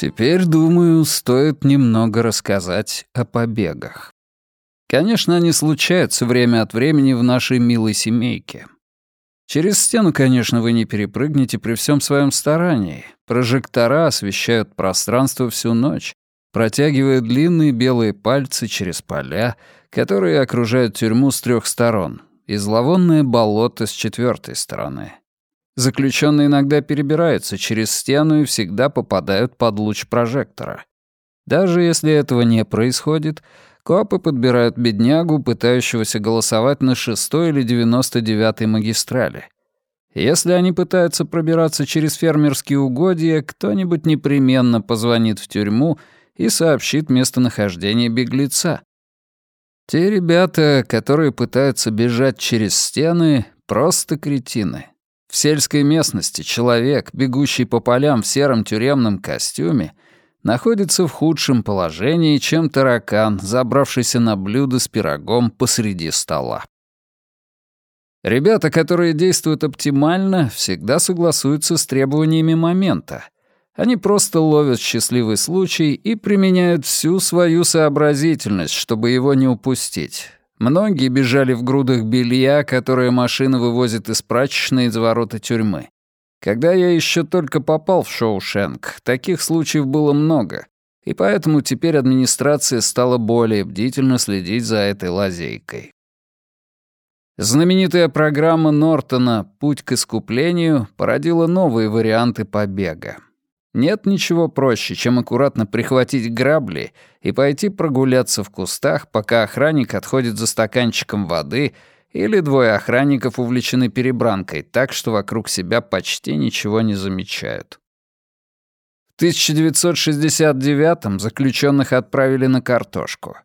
Теперь, думаю, стоит немного рассказать о побегах. Конечно, они случаются время от времени в нашей милой семейке. Через стену, конечно, вы не перепрыгнете при всем своем старании. Прожектора освещают пространство всю ночь, протягивая длинные белые пальцы через поля, которые окружают тюрьму с трех сторон, и зловонное болото с четвертой стороны. Заключенные иногда перебираются через стену и всегда попадают под луч прожектора. Даже если этого не происходит, копы подбирают беднягу, пытающегося голосовать на шестой или девяносто девятой магистрали. Если они пытаются пробираться через фермерские угодья, кто-нибудь непременно позвонит в тюрьму и сообщит местонахождение беглеца. Те ребята, которые пытаются бежать через стены, просто кретины. В сельской местности человек, бегущий по полям в сером тюремном костюме, находится в худшем положении, чем таракан, забравшийся на блюдо с пирогом посреди стола. Ребята, которые действуют оптимально, всегда согласуются с требованиями момента. Они просто ловят счастливый случай и применяют всю свою сообразительность, чтобы его не упустить. Многие бежали в грудах белья, которое машина вывозит из прачечной из ворота тюрьмы. Когда я еще только попал в Шоушенк, таких случаев было много, и поэтому теперь администрация стала более бдительно следить за этой лазейкой. Знаменитая программа Нортона «Путь к искуплению» породила новые варианты побега. Нет ничего проще, чем аккуратно прихватить грабли и пойти прогуляться в кустах, пока охранник отходит за стаканчиком воды или двое охранников увлечены перебранкой, так что вокруг себя почти ничего не замечают. В 1969-м заключенных отправили на картошку.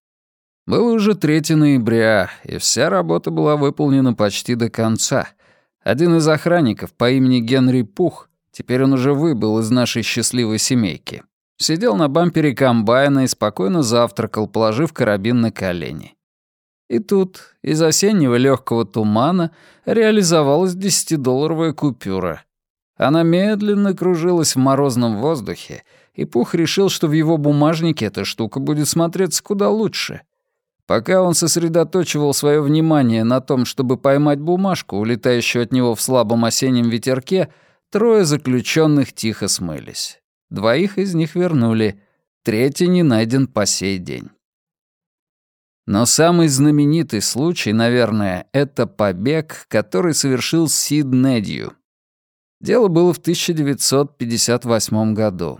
Было уже 3 ноября, и вся работа была выполнена почти до конца. Один из охранников по имени Генри Пух — Теперь он уже выбыл из нашей счастливой семейки. Сидел на бампере комбайна и спокойно завтракал, положив карабин на колени. И тут из осеннего легкого тумана реализовалась десятидолларовая купюра. Она медленно кружилась в морозном воздухе, и Пух решил, что в его бумажнике эта штука будет смотреться куда лучше. Пока он сосредоточивал свое внимание на том, чтобы поймать бумажку, улетающую от него в слабом осеннем ветерке, Трое заключенных тихо смылись. Двоих из них вернули, третий не найден по сей день. Но самый знаменитый случай, наверное, это побег, который совершил Сид Недью. Дело было в 1958 году.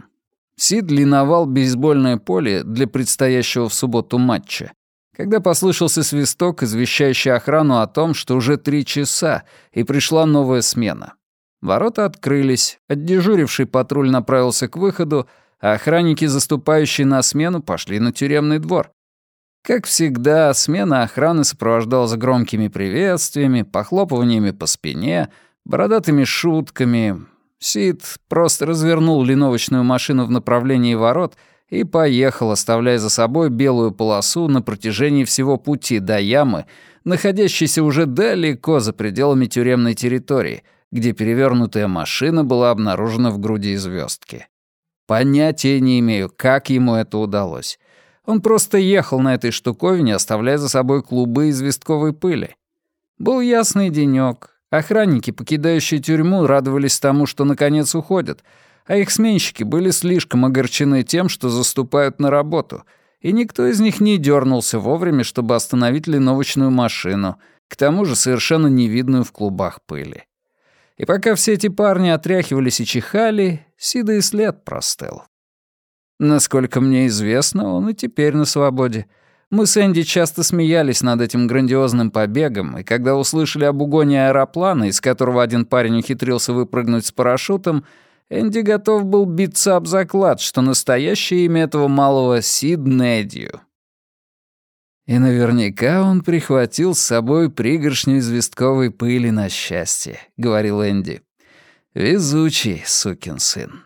Сид линовал бейсбольное поле для предстоящего в субботу матча, когда послышался свисток, извещающий охрану о том, что уже три часа, и пришла новая смена. Ворота открылись, отдежуривший патруль направился к выходу, а охранники, заступающие на смену, пошли на тюремный двор. Как всегда, смена охраны сопровождалась громкими приветствиями, похлопываниями по спине, бородатыми шутками. Сид просто развернул линовочную машину в направлении ворот и поехал, оставляя за собой белую полосу на протяжении всего пути до ямы, находящейся уже далеко за пределами тюремной территории — где перевернутая машина была обнаружена в груди звездки. Понятия не имею, как ему это удалось. Он просто ехал на этой штуковине, оставляя за собой клубы известковой пыли. Был ясный денёк. Охранники, покидающие тюрьму, радовались тому, что наконец уходят, а их сменщики были слишком огорчены тем, что заступают на работу, и никто из них не дернулся вовремя, чтобы остановить линовочную машину, к тому же совершенно невидную в клубах пыли. И пока все эти парни отряхивались и чихали, Сида и след простыл. Насколько мне известно, он и теперь на свободе. Мы с Энди часто смеялись над этим грандиозным побегом, и когда услышали об угоне аэроплана, из которого один парень ухитрился выпрыгнуть с парашютом, Энди готов был биться об заклад, что настоящее имя этого малого — Сид Недью. И наверняка он прихватил с собой пригоршню известковой пыли на счастье, — говорил Энди. Везучий сукин сын.